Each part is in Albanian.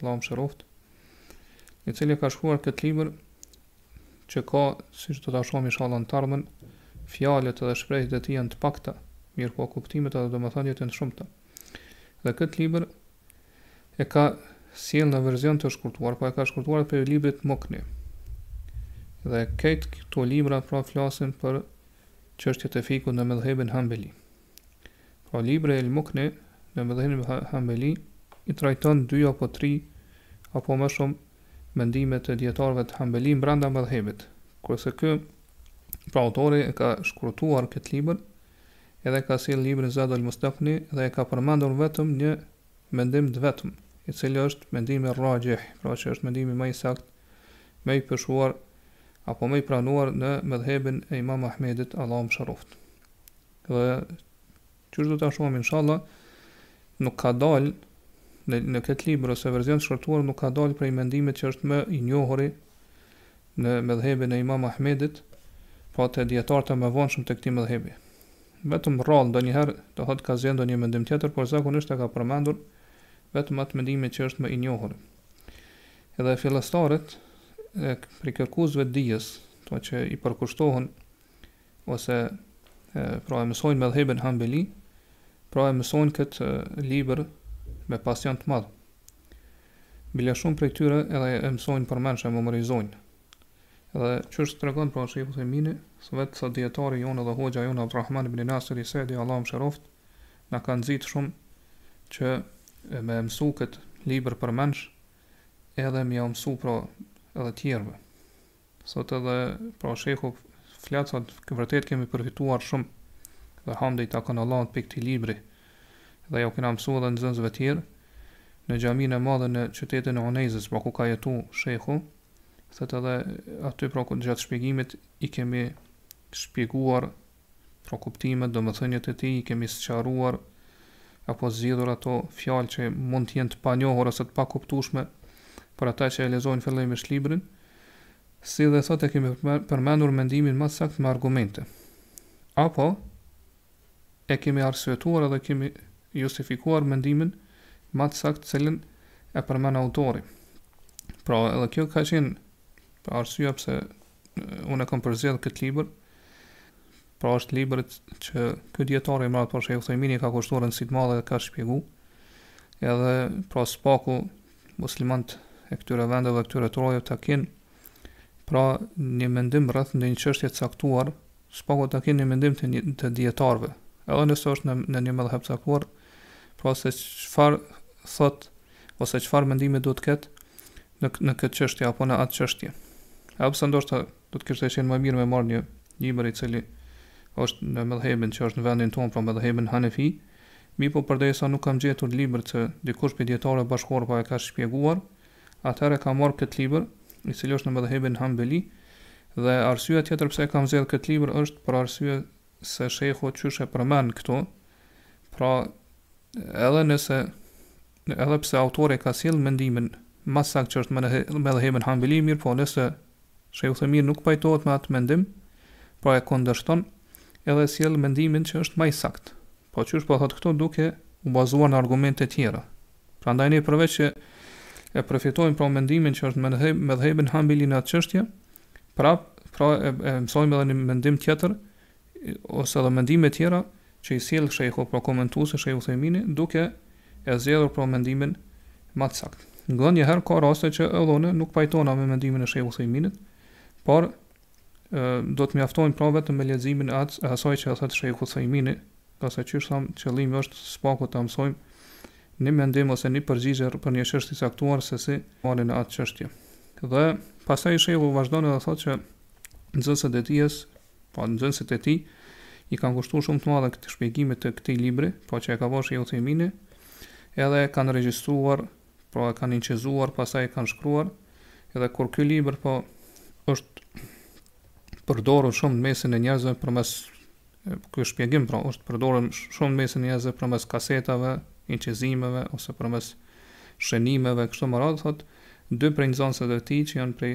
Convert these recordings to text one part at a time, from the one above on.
Allahu mëshiroftë, i cili e ka shkruar këtë libër që ka, siç do ta shohim inshallah në tarmen, fjalët dhe shprehjet e tij janë të pakta, mirë po kuptimet edhe domethëniet janë të shumta. Dhe këtë libër e ka sjell në version të shkurtuar, po e ka shkurtuar prej librit Mukni. Dhe këtë këto libra pra flasin për çështjet e fikhut në medhhebin Hambeli. Pra libri El Mukni në medhhebin Hambeli i trajton dy apo tri apo më shumë mendime të dijetarëve të Hambeli mbrenda medhhebit, kurse ky pra autori e ka shkurtuar këtë libër edhe e ka sjellë librin Zadul Mustakni dhe e ka përmendur vetëm një mendim të vetëm, i cili është mendimi raxhih, pra që është mendimi më i saktë, më i peshuar apo më i pranuar në medhhebin e Imam Ahmedit, Allahu mëshiroftë. dhe qysh do ta shohim inshallah nuk ka dalë në, në këtë libër ose version të shkurtuar nuk ka dalë prej mendimit që është më i njohuri në medhhebin e imam Ahmedit, apo te dijetarët e mëvonshëm të këtij medhhebi. Vetëm rrallë ndonjëherë thotë ka zgjedhë një mendim tjetër, por zakonisht e ka përmendur vetëm atë mendimin që është më i njohuri. Edhe fillestarët, e, prej kërkuesve të dijes, ata që i përkushtohen ose pra e mësojnë medhhebin hambeli, pra e mësojnë këtë libër me pasion të madh. Bile shumë prej tyre edhe e mësojnë përmendsh e memorizojnë. Dhe qysh tregon pra shejh Uthejmini, thotë se dijetari jonë dhe hoxha jonë Abdurrahman ibn Nasir es Sadi, Allahu mëshiroftë, na ka nxitë shumë që me mësu këtë libër përmendsh edhe me mësu pra edhe tjerve. Thot edhe pra shehu flet thot vërtet kemi përfituar shumë dhe hamdi i takon Allahut prej këtij libri dhe jau kena mësuar edhe nxënësve të tjerë në xhaminë e madhe në qytetin e Unejzës pra ku ka jetu shehu thot edhe aty pra gjatë shpjegimit i kemi shpjeguar pra kuptimet, domethëniet e tij i kemi sqaruar apo zgjidhur ato fjalë që mund të jenë të panjohura ose të pakuptueshme për ata që e lexojnë fillimisht librin, si dhe thotë e kemi përmendur mendimin më të saktë me argumente, apo e kemi arsyetuar edhe kemi justifikuar mendimin më të saktë të cilin e përmend autori. Pra edhe kjo ka qenë pra arsyeja pse unë e kam përzgjedh këtë libër, pra është libër që ky dietar i madh pra Sheh Uthejmini ka kushtuar rëndësi të madhe dhe ka shpjeguar. Edhe pra së paku muslimanët e këtyre vendeve, këtyre trojeve ta kenë pra një mendim rreth ndonjë çështje të caktuar, së paku ta kenë një mendim të një të dietarëve. Edhe nëse është në në një medhheb të caktuar, pra se çfarë thot ose çfarë mendimi duhet të ketë në në këtë çështje apo në atë çështje. Edhe pse ndoshta do të kishte qenë më mirë me marrë një libër i cili është në medhhebin që është në vendin tonë, pra medhhebin Hanefi, mirëpo përderisa nuk kam gjetur libër që dikush prej dijetarëve bashkëkohorë pra e ka shpjeguar, atëherë kam marrë këtë libër, i cili është në medhhebin Hanbeli, dhe arsyeja tjetër pse e kam zgjedhë këtë libër është për arsye se shejhu qysh e përmend këtu, pra edhe nëse Edhe pse autori e ka sjellë mendimin ma të saktë që është në medhhebin hanbeli mirëpo nëse Sheh Uthejmini nuk pajtohet me atë mendim pra e kundërshton edhe e sjell mendimin që është ma i saktë po qysh po thotë këtu duke u bazuar në argumente tjera prandaj ne përveç që e përfitojmë pra mendimin që është në medhhebin hanbeli në atë çështje prap pra e mësojmë edhe një mendim tjetër ose edhe mendime tjera që i sjell shejhu, pra komentuesi shejhu Uthejmini, duke e zgjedhur pra mendimin ma të saktë. Ndonjëherë ka raste që edhe unë nuk pajtona me mendimin e shejhu Uthejminit, pra do të mjaftojmë pra vetëm me leximin e atë e asaj që e thotë shejhu Uthejmini, ngase qysh thamë qëllimi është së paku ta mësojmë një mendim ose një përgjigje për një çështje të caktuar se si marrin në atë çështje. Dhe pastaj shejhu vazhdon edhe thotë që nxënësit e tij Pra nxënësit e tij i kanë kushtuar shumë të madhe këtë shpjegimit të këtij libri, pra që e ka bërë Shejhu Uthejmini, edhe e kanë regjistruar, pra e kanë incizuar, pastaj e kanë shkruar, edhe kur ky libër pra është përdorur shumë në mesin e njerëzve përmes ky shpjegim pra është përdorur shumë në mesin e njerëzve përmes kasetave, incizimeve ose përmes shënimeve kështu me radhë thotë dy prej nxënësve të tij që janë prej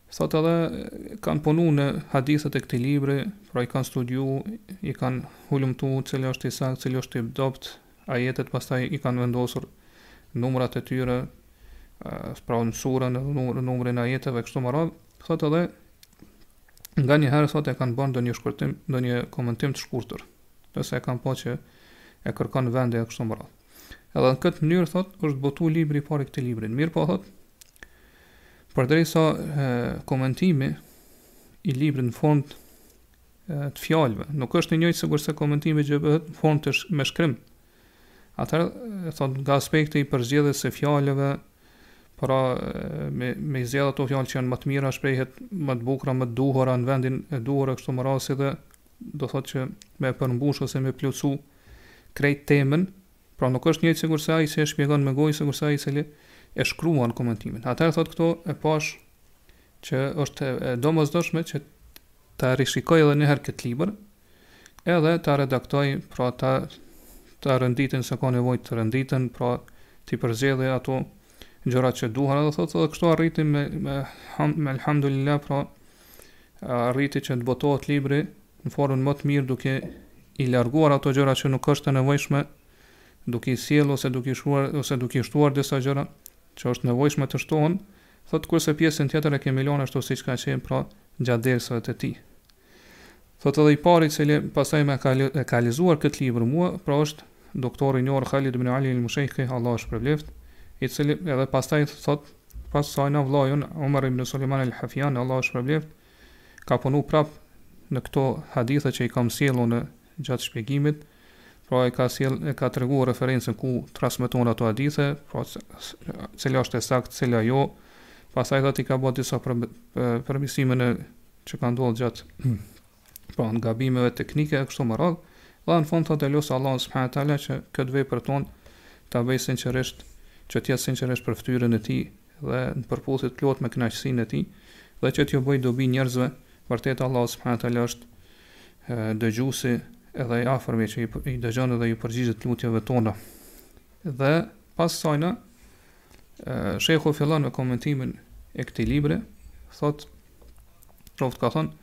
Thotë edhe, kanë punu në hadithet e këtij libri, pra i kanë studiu, i kanë hulumtu cili është i saktë, cili është i dobët, ajetet pastaj i kanë vendosur numrat e tyre, pra në surën, në numrin e ajeteve, kështu me radhë, thotë edhe, nganjëherë thotë e kanë bërë ndonjë shkurtim, ndonjë komentim të shkurtër, nëse e kanë pa që e kërkon vendi e kështu me radhë. Edhe në këtë mënyrë thotë është botu libri i parë i këtij libri. Mirëpo thotë Përderisa komentimi i librit në formë të fjalëve nuk është i njëjtë sikurse komentimi që bëhet në formë me shkrim. Atëherë thot nga aspekti i përzgjedhjes së fjalëve, pra me me zgjedh ato fjalë që janë më të mira, shprehet më të bukura, më të duhura në vendin e duhur kështu me radhë si dhe do thot që me përmbush ose me plotësu krejt temën Pra nuk është njëjtë sikurse ai i cili e shpjegon me gojë sikurse ai i cili e shkruan komentimin. Atëherë thotë këtu e pash që është e domosdoshme që ta rishikoj edhe një herë këtë libër, edhe ta redaktoj, pra ta ta renditen se ka nevojë të renditen, pra t'i përzgjedhë ato gjërat që duhen, edhe thotë edhe kështu arriti me me, me alhamdulillah, pra arriti që të botohet libri në formën më të mirë duke i larguar ato gjëra që nuk është të nevojshme, duke i sjellë ose duke i shkruar ose duke i shtuar disa gjëra që është nevojshme të shtohen, thotë kurse pjesën tjetër e kemi lënë ashtu siç ka qenë pra gjatë dersave të tij. Thotë edhe i pari i cili pastaj më ka e ka lexuar këtë libër mua, pra është Doktori i njohur Halid ibn Ali el-Mushejkih, Allahu e shpërbleftë, i cili edhe pastaj thotë, pastajna vëllai ynë Omer ibn Sulejman al-Hafjan, Allahu e shpërbleftë, ka punu prapë në këto hadithe që i kam sjellë unë gjatë shpjegimit, pra e ka sjellë e ka treguar referencën ku transmeton ato hadithe, pra cila është e saktë, cila jo. Pastaj thotë i ka bërë disa përmirësime në që ka ndodhur gjatë pra në gabimeve teknike e kështu me radhë, dhe në fund thotë e lus Allahun subhanahu teala që këtë vepër tonë ta bëj sinqerisht, që të jetë sinqerisht për fytyrën e tij dhe në përputhje të plotë me kënaqësinë e tij dhe që t'ju bëj dobi njerëzve, vërtet Allah subhanahu teala është dëgjuesi edhe i afërmi që i dëgjon edhe i përgjigjet lutjeve tona. Dhe pastajna, shejhu fillon me komentimin e këti libre, thot, thot ka thonë,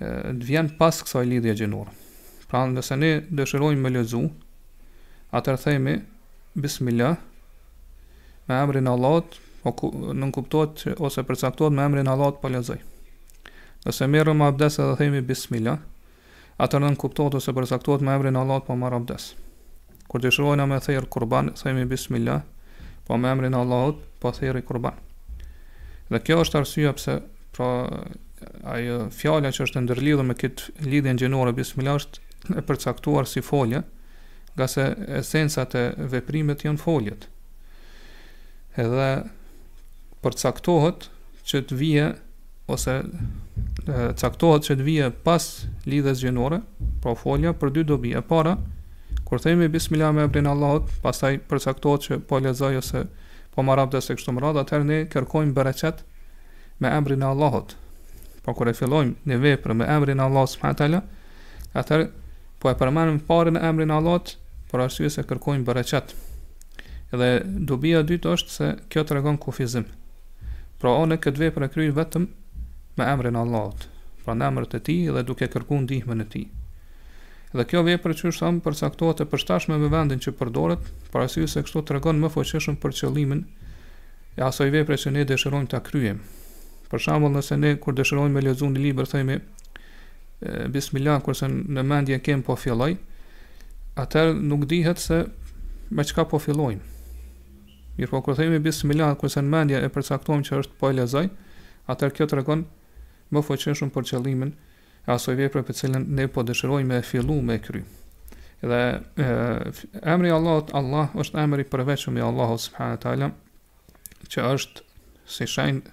të vjen pas kësaj lidhje gjinore. Pra nëse ne dëshirojmë me lexu, atër themi Bismillah me emrin Allahut, po nënkuptohet ose përcaktohet me emrin Allahut po lexoj. Nëse marrim abdes dhe themi Bismillah, atër nënkuptohet ose përcaktohet me emrin Allahut po marr abdes. Kur dëshirojna me therr kurban, themi bismillah, po me emrin e Allahut, po therr kurban. Dhe kjo është arsyeja pse pra ajo fjala që është e ndërlidhur me këtë lidhjen gjinore bismillah është e përcaktuar si folje, ngase esencat e veprimit janë foljet. Edhe përcaktohet që të vijë ose caktohet që të vijë pas lidhjes gjinore, pra po folja për dy dobi. E para, kur themi bismillah me emrin e Allahut, pastaj përcaktohet që po lexoj ose po marr abdest e kështu me radhë, atëherë ne kërkojmë bereqet me emrin e Allahut. Po kur e fillojmë një vepër me emrin e Allahut subhanahu teala, atëherë po e përmendim së pari emrin e Allahut, për arsye se kërkojmë bereqet. Dhe dobia e dytë është se kjo tregon kufizim. Pra unë këtë vepër e kryj vetëm me emrin e Allahut, pra në emër të Tij dhe duke kërkuar ndihmën e Tij. Dhe kjo vepër qysh thamë përcaktohet e përshtatshme me vendin që përdoret, për arsye se kështu tregon më fuqishëm për qëllimin e asaj vepre që ne dëshirojmë ta kryejmë. Për shembull, nëse ne kur dëshirojmë të lexojmë një libër themi Bismillah kurse në mendje kem po filloj, atëherë nuk dihet se me çka po fillojmë. Mirëpo kur themi bismillah kurse në mendje e përcaktojmë që është po e lexoj, atëherë kjo tregon më fuqishëm për qëllimin e asaj vepre për cilën ne po dëshirojmë me e fillu me e kry. Dhe e, emri i Allahut Allah është emri i përveçëm i Allahut subhanehu teala, që është si shenjë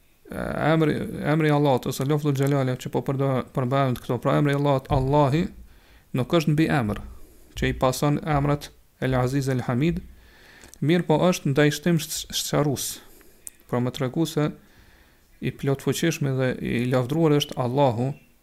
emri emri i Allahut ose lafdhul xhelale, që po përmendet këtu pra emri i Allahut Allahi nuk është mbiemër që i pason emrat El Aziz El Hamid mirëpo është ndajshtim sqarues pra me tregu se i plotfuqishmi dhe i lavdruar është Allahu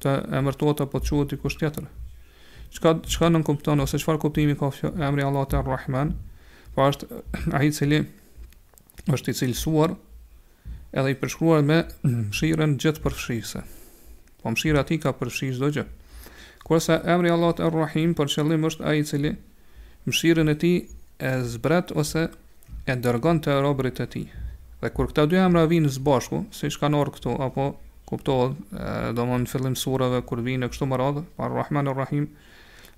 të emërtohet apo të quhet dikush tjetër. Çka çka nënkupton ose çfarë kuptimi ka fjo, emri i Allahut Er-Rahman? Po është ai i cili është i cilësuar edhe i përshkruar me mëshirën gjithëpërfshirëse. Pra mëshira e tij ka përfshirë çdo gjë. Kurse emri i Allahut Er-Rahim për qëllim është ai i cili mëshirën e tij e zbret ose e dërgon te robërit e tij. Dhe kur këta dy emra vijnë së bashku, siç kanë ardhur këtu, apo kuptohet, domethonë në fillim sureve kur vijnë kështu me radhë, Ar-Rahman Ar-Rahim,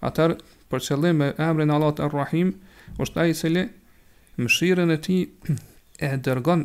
atëherë për qëllim me emrin e Allahut Ar-Rahim është ai i cili mëshirën e tij e dërgon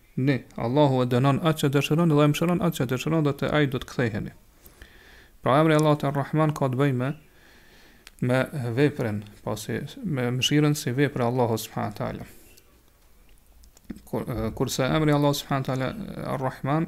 Ne, Allahu e dënon atë që dëshiron dhe e mëshiron atë që dëshiron dhe te Ai do të ktheheni. Pra emri i Allahut Ar-Rahman ka të bëjë me me veprën, pasi me mëshirën si vepër e Allahut subhanahu teala. Kur, kurse emri i Allahut subhanahu teala Ar-Rahman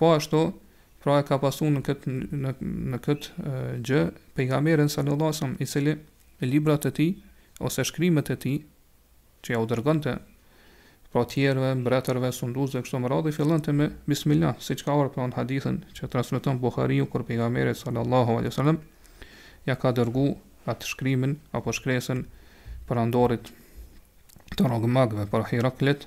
Po ashtu, pra e ka pasuar në këtë në, në këtë gjë pejgamberin sallallahu alajhi wasallam i cili librat e tij ose shkrimet e tij që ja u dërgonte pra po tjerëve, mbretërve, sunduzve, kështu me radhë, i fillonte me bismillah, siç ka ardh pra në hadithin që transmeton Buhariu, kur pejgamberi sallallahu alaihi sallam, ja ka dërgu atë shkrimin, apo shkresën perandorit të romakëve, pra Hiraklit,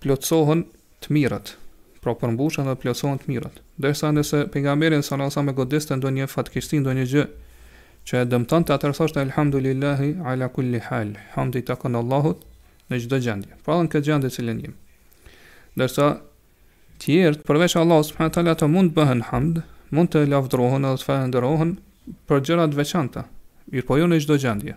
plotësohen të mirët, pra përmbushen dhe plotësohen të mirat. Ndërsa nëse Pejgamberi sallallahu alejhi ve sellem e godiste ndonjë fatkeqësi, ndonjë gjë që e dëmtonte, atëherë thoshte Elhamdulillahi ala kulli hal, Hamdi i takon Allahut në çdo gjendje. Pra edhe në këtë gjendje në cilën jemi. Ndërsa tjerët përveç Allahut subhanahu teala ato mund të bëhen hamd, mund të lavdërohen edhe të falënderohen për gjëra të veçanta, mirëpo jo në çdo gjendje.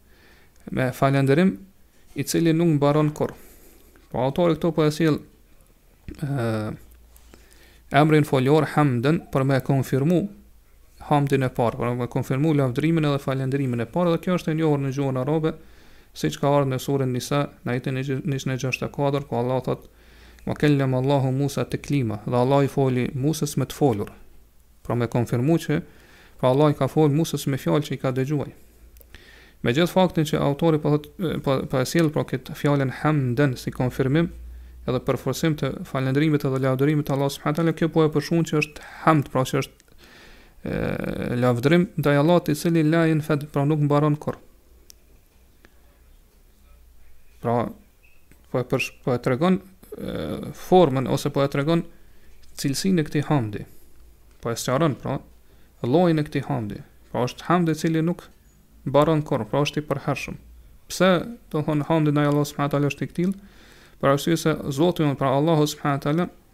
me falënderim i cili nuk mbaron kurr. Po autori këtu po e sjell, ë, emrin foljor hamden për me konfirmu hamdin e parë, për me konfirmu lavdërimin edhe falënderimin e parë, dhe kjo është e njohur në gjuhën arabe, siç ka ardhur në surën Nisa, në ajetin 164, ku Allah thotë: "Wa kallama Allahu Musa taklima", dhe Allah i foli Musës me të folur. Pra me konfirmu që pra Allah i ka folë Musës me fjalë që i ka dëgju ai. Me gjithë faktin që autori po thot po, po e sjell pra këtë fjalën hamden si konfirmim edhe përforcim të falëndrimit edhe lavdërimit të Allah subhanahu taala, kjo po e përshkruan që është hamd, pra që është e, lavdërim ndaj Allahut i cili la jenfed, pra nuk mbaron kurr. Pra po e përsh, po e tregon formën ose po e tregon cilësinë e këtij hamdi. Po e sqaron pra llojin e këtij hamdi. Pra është hamdi i cili nuk mbaron kurrë, pra është i përhershëm. Pse domethënë hamdi ndaj Allahut subhanahu taala është i këtill? Për arsye se Zoti jonë pra Allahu subhanahu taala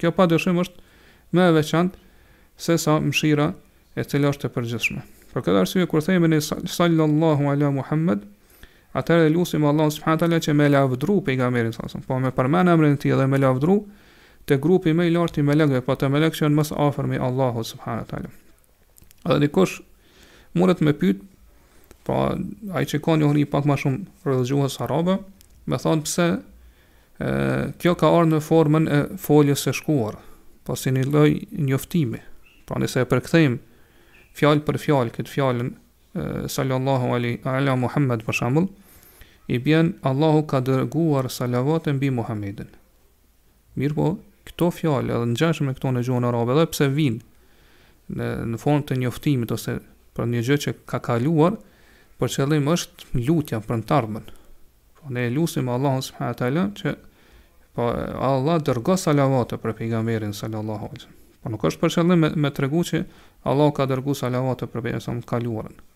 Kjo padyshim është më e veçantë se sa mëshira e cila është e përgjithshme. Për këtë arsye kur themi ne sallallahu ala Muhammed, atëherë lusim Allahun subhanahu teala që me lavdru pejgamberin sallallahu alejhi ve sellem, po me përmend emrin e tij dhe me lavdru te grupi më i lartë i melekëve, po te melekët që janë më së afërmi Allahut subhanahu teala. Edhe dikush mundet me pyet, po ai që ka njohuri pak më shumë për gjuhën arabe, me thon pse ë kjo ka ardhur në formën e foljes së shkuar, po si një lloj njoftimi. Pra nëse e përkthejmë fjalë për fjalë këtë fjalën sallallahu alaihi ala Muhammed për shembull, i bjen Allahu ka dërguar salavate mbi Muhammedin. Mirëpo, këto fjalë edhe të ngjashme me këto në gjuhën arabe, edhe pse vijnë në në formë të njoftimit ose për një gjë që ka kaluar, për qëllim është lutja për të ardhmen. Po ne lusim Allahun subhanahu wa taala që po Allah dërgo salavate për pejgamberin sallallahu alaihi wasallam. Po nuk është për qëllim me, me tregu që Allah ka dërguar salavate për pejgamberin në të kaluarën.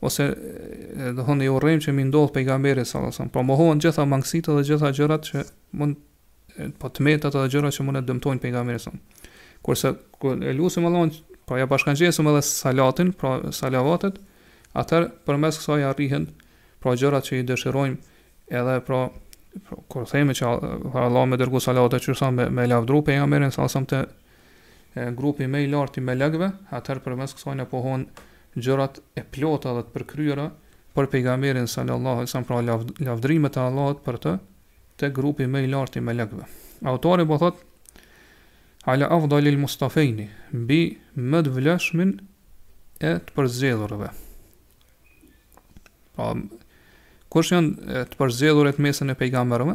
ose do thonë i urrejmë që m'i ndodh pejgamberit sallallahu alajhi wasallam. Pra mohohen gjitha mangësitë dhe gjitha gjërat që mund pra të metat edhe gjërat që mund të dëmtojnë pejgamberin sallallahu alajhi wasallam. Kurse kur e lusim Allahun, pra ia bashkangjesim edhe salatin, pra salavatet, atëherë përmes kësaj arrihen pra gjërat që i dëshirojmë edhe pra kur themi që Allahu me dërgu salavatet që pra me me lavdru pejgamberin sallallahu alajhi wasallam të grupi më i lartë i melekëve, atëherë përmes kësaj na pohohen gjërat e plota dhe të përkryera për pejgamberin sallallahu alejhi ve sellem, pra lavdërimet e Allahut për të, te grupi më i lartë i melekëve. Autori po thotë Ala afdalil mustafejni, mbi më të vleshmin e të përzgjedhurëve. Pra, kush janë të përzgjedhurit në mesin e pejgamberëve?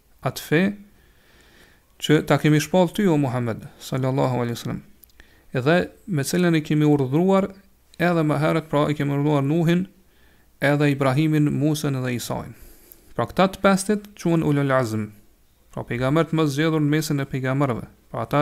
atë fe që ta kemi shpallë ty o Muhammed sallallahu alaihi wasallam dhe me të cilën i kemi urdhëruar edhe më herët pra i kemi urdhëruar Nuhin edhe Ibrahimin, Musën dhe Isain. Pra këta të pestit quhen ulul azm. Pra pejgambert më të zgjedhur në mesin e pejgamberëve. Pra ata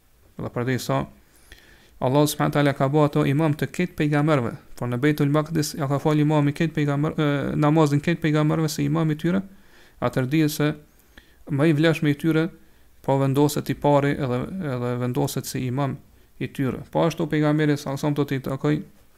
Dhe përderisa Allahu subhanahu wa taala ka bo atë imam të krejt pejgamberëve, pra në Beitul Maqdis ia ka fal imam krejt pejgamberëve namazin krejt pejgamberëve si imam i tyre, atëherë dihet se më i vlefshëm i tyre po vendoset i pari edhe edhe vendoset si imam i tyre. Po ashtu pejgamberi sa sa do të takoj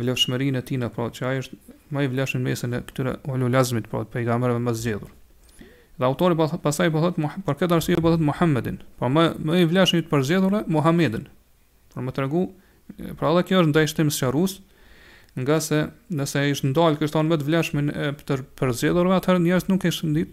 vlefshmërinë e tij në pra që ai është më i vlefshëm në mesin e këtyre ulul azmit pra pejgamberëve më të zgjedhur dhe autori po pastaj po thotë për këtë arsye po thotë Muhammedin pra më më i vlefshëm i të përzgjedhurve Muhammedin për me tregu pra edhe kjo është ndajshtim sqarues ngase nëse ai ishte ndal kështu më të vlefshmin e të përzgjedhurve atëherë njerëzit nuk e kishin dit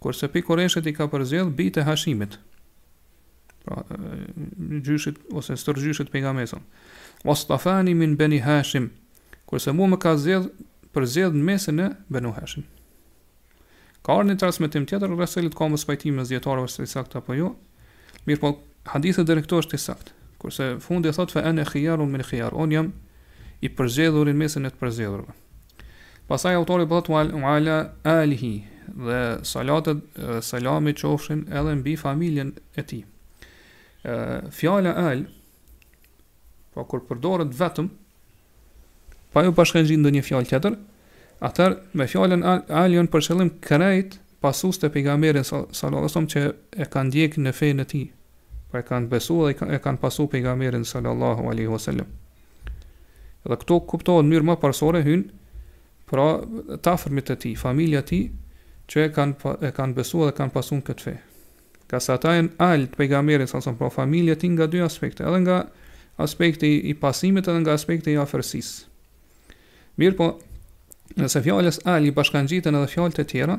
Kurse prej Kurejshit i ka përzgjedh bijt e Hashimit. Pra, gjyshit ose stërgjyshit të pejgamberit. Wastafani min bani Hashim. Kurse mua më ka zgjedh përzgjedh në mesin e Banu Hashim. Ka ardhur një transmetim tjetër rreth të cilit ka mospajtim mes dijetarëve se a i saktë apo jo. Mirpo hadithi deri këtu është i saktë. Kurse fundi thotë fa ana khiyaru min khiyar. Un jam i përzgjedhur në mesin e të përzgjedhurve. Pastaj autori po thotë wal ala alihi dhe salati dhe selami qofshin edhe mbi familjen e tij. Ë fjala al pra kur përdoret vetëm pa iu bashkangji ndonjë fjalë tjetër, atëherë me fjalën al, al janë për qëllim krejt pasuesit e pejgamberit sallallahu alajhi wasallam që e kanë ndjek në fenë e tij. Pra e kanë besuar dhe e kanë pasu pejgamberin sallallahu alajhi wasallam. Dhe këtu kuptohet në mënyrë më parësore hyjnë pra të afërmit të tij, familja e tij që e kanë e kanë besuar dhe kanë pasuar këtë fe. Kështu ata janë al të pejgamberit sallallahu pra familja e tij nga dy aspekte, edhe nga aspekti i pasimit edhe nga aspekti i afërsisë. Mirëpo, nëse fjalës al i bashkangjiten edhe fjalët e tjera,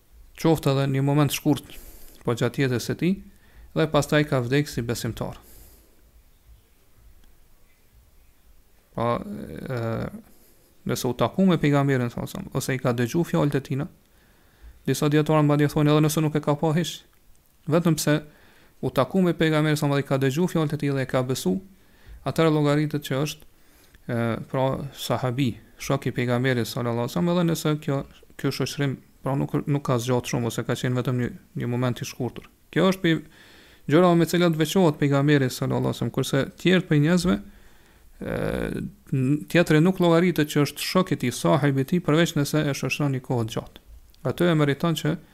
qoftë edhe një moment të shkurtë, po gjatë jetës së tij, dhe pastaj ka vdekë si besimtar. Pa, e, nëse u taku me pejgamberin sallallahu, ose i ka dëgju fjalët e tina, disa djetarë madje thonë edhe nëse nuk e ka pa hiç, Vetëm pse u taku me Pejgamberin sallallahu alaihi wasallam dhe ka dëgju fjalët e tij dhe e ka besu, atëherë llogaritet që është e, pra sahabi, shok i Pejgamberit sallallahu alaihi wasallam, edhe nëse kjo ky shoqërim pra nuk nuk ka zgjat shumë ose ka qenë vetëm një një moment i shkurtër. Kjo është prej gjërave me të cilat veçohet pejgamberi sallallahu alajhi wasallam, kurse të tjerë prej njerëzve tjetri nuk llogaritet që është shok i tij, sahib i tij, përveç nëse e shoqëron një kohë të gjatë. Atëherë meriton që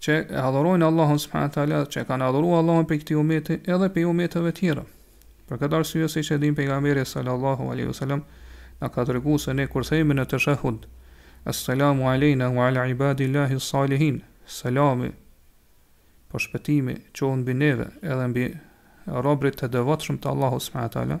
që e adhurojnë Allahun subhanahu teala, që e kanë adhuruar Allahun prej këtij umeti edhe prej umeteve të tjera. Për këtë arsye siç e dimë pejgamberi sallallahu alaihi wasallam na ka treguar se ne kur themi në tashahhud Assalamu alejna wa ala ibadillahi salihin. Selami po shpëtimi qoftë mbi neve edhe mbi robërit e devotshëm të Allahut subhanahu teala.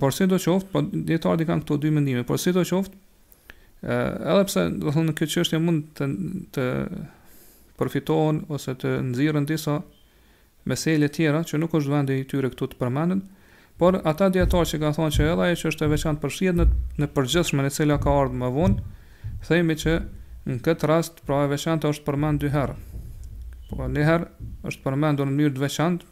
Por si do qoftë, po dietarët i kanë këto dy mendime, por si do qoftë, edhe pse do të thotë nga kjo çështje mund të të përfitohen ose të nxirren disa mesele të tjera që nuk është vendi i tyre këtu të përmenden, por ata dietarë që kanë thonë që edhe ajo që është e veçantë përfshihet në të përgjithshmen e cila ka ardhur më vonë, themi që në këtë rast pra e veçanta është përmend dy herë. Po një herë është përmendur në mënyrë të veçantë,